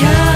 家。